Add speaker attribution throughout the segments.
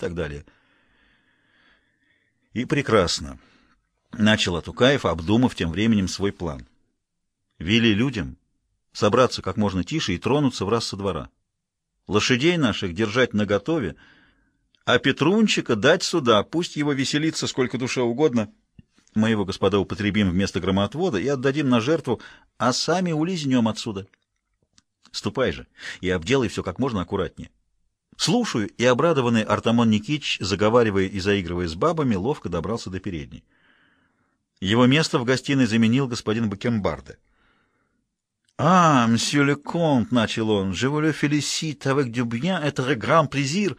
Speaker 1: так далее. И прекрасно. Начал Атукаев, обдумав тем временем свой план. Вели людям собраться как можно тише и тронуться в раз со двора. Лошадей наших держать наготове, а Петрунчика дать сюда, пусть его веселится сколько душе угодно. Мы его, господа, употребим вместо громоотвода и отдадим на жертву, а сами улизнем отсюда. Ступай же и обделай все как можно аккуратнее. Слушаю, и обрадованный Артамон Никитич, заговаривая и заигрывая с бабами, ловко добрался до передней. Его место в гостиной заменил господин Бакенбарде. «А, мсье ле конт», — начал он, — «je vous le félicite avec du bien, это grand plaisir».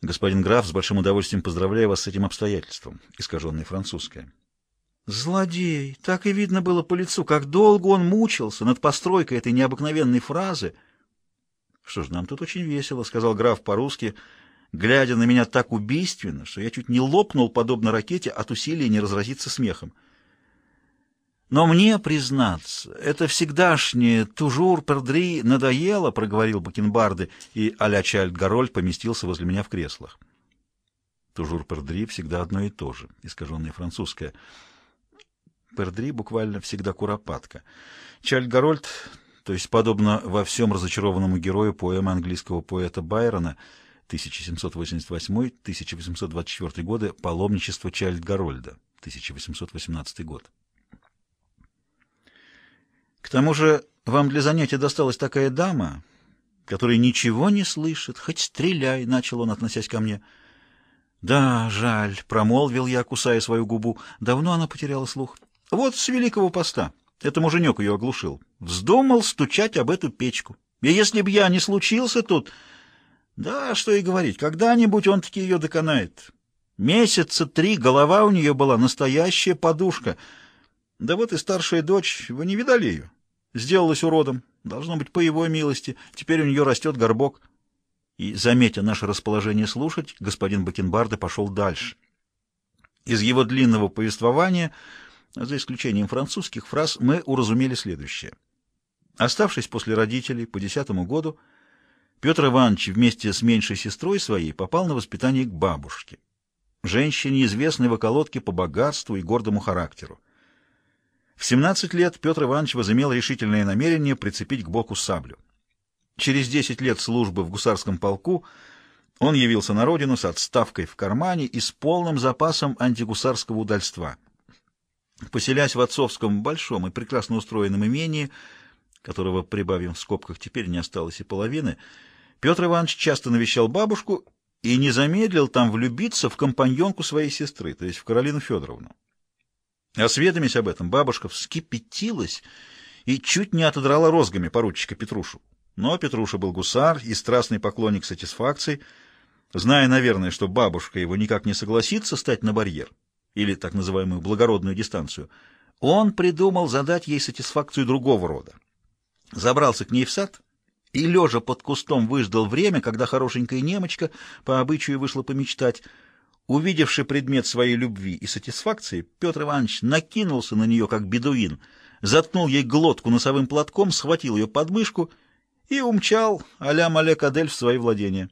Speaker 1: «Господин граф, с большим удовольствием поздравляю вас с этим обстоятельством», — искаженное французское. «Злодей! Так и видно было по лицу, как долго он мучился над постройкой этой необыкновенной фразы». «Что ж, нам тут очень весело», — сказал граф по-русски, глядя на меня так убийственно, что я чуть не лопнул, подобно ракете, от усилия не разразиться смехом. Но мне, признаться, это всегдашнее «toujours perdrix» надоело, — проговорил Бакенбарды, и а-ля Чайльд-Гарольд поместился возле меня в креслах. «Toujours perdrix» всегда одно и то же, искаженное французское. «Perdrix» буквально всегда куропатка. Чайльд-Гарольд, то есть, подобно во всем разочарованному герою поэмы английского поэта Байрона 1788-1824 годы «Паломничество Чайльд-Гарольда» 1818 год. К тому же вам для занятия досталась такая дама, которая ничего не слышит, хоть стреляй, — начал он, относясь ко мне. Да, жаль, — промолвил я, кусая свою губу. Давно она потеряла слух. Вот с великого поста. Это муженек ее оглушил. Вздумал стучать об эту печку. И если б я не случился тут... Да, что и говорить, когда-нибудь он таки ее доконает. Месяца три голова у нее была настоящая подушка. Да вот и старшая дочь, вы не видали ее? Сделалась уродом. Должно быть, по его милости. Теперь у нее растет горбок. И, заметя наше расположение слушать, господин Бакенбарды пошел дальше. Из его длинного повествования, за исключением французских фраз, мы уразумели следующее. Оставшись после родителей по десятому году, Петр Иванович вместе с меньшей сестрой своей попал на воспитание к бабушке, женщине, известной в околотке по богатству и гордому характеру. В 17 лет Петр Иванович возымел решительное намерение прицепить к боку саблю. Через 10 лет службы в гусарском полку он явился на родину с отставкой в кармане и с полным запасом антигусарского удальства. Поселясь в отцовском большом и прекрасно устроенном имении, которого, прибавим в скобках, теперь не осталось и половины, Петр Иванович часто навещал бабушку и не замедлил там влюбиться в компаньонку своей сестры, то есть в Каролину Федоровну. Осведомясь об этом, бабушка вскипятилась и чуть не отодрала розгами поручика Петрушу. Но Петруша был гусар и страстный поклонник сатисфакций, зная, наверное, что бабушка его никак не согласится стать на барьер, или так называемую благородную дистанцию, он придумал задать ей сатисфакцию другого рода. Забрался к ней в сад и, лежа под кустом, выждал время, когда хорошенькая немочка по обычаю вышла помечтать — Увидевший предмет своей любви и сатисфакции, Петр Иванович накинулся на нее, как бедуин, заткнул ей глотку носовым платком, схватил ее под мышку и умчал а-ля Малек Адель в свои владения.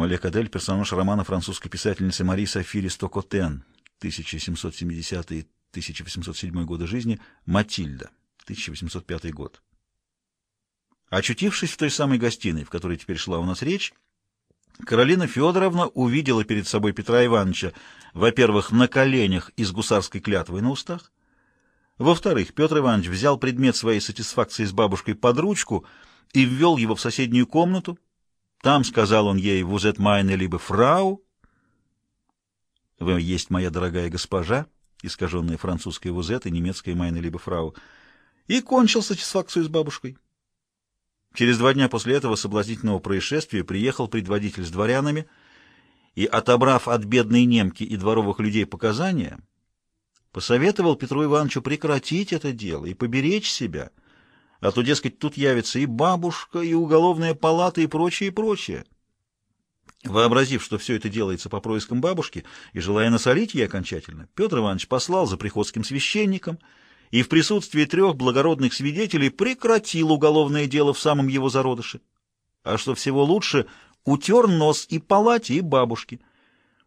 Speaker 1: Малек Адель — персонаж романа французской писательницы Мари Софи Стокотен, 1770-1807 годы жизни, Матильда, 1805 год. Очутившись в той самой гостиной, в которой теперь шла у нас речь, Каролина Федоровна увидела перед собой Петра Ивановича, во-первых, на коленях и с гусарской клятвой на устах, во-вторых, Петр Иванович взял предмет своей сатисфакции с бабушкой под ручку и ввел его в соседнюю комнату. Там сказал он ей «Вузет майне» либо «Фрау». «Вы есть моя дорогая госпожа», искаженная французской «Вузет» и немецкая «Майне» либо «Фрау», и кончил сатисфакцию с бабушкой. Через два дня после этого соблазнительного происшествия приехал предводитель с дворянами и, отобрав от бедной немки и дворовых людей показания, посоветовал Петру Ивановичу прекратить это дело и поберечь себя, а то, дескать, тут явится и бабушка, и уголовная палата, и прочее, и прочее. Вообразив, что все это делается по проискам бабушки, и желая насолить ей окончательно, Петр Иванович послал за приходским священником — и в присутствии трех благородных свидетелей прекратил уголовное дело в самом его зародыше. А что всего лучше, утер нос и палате, и бабушке.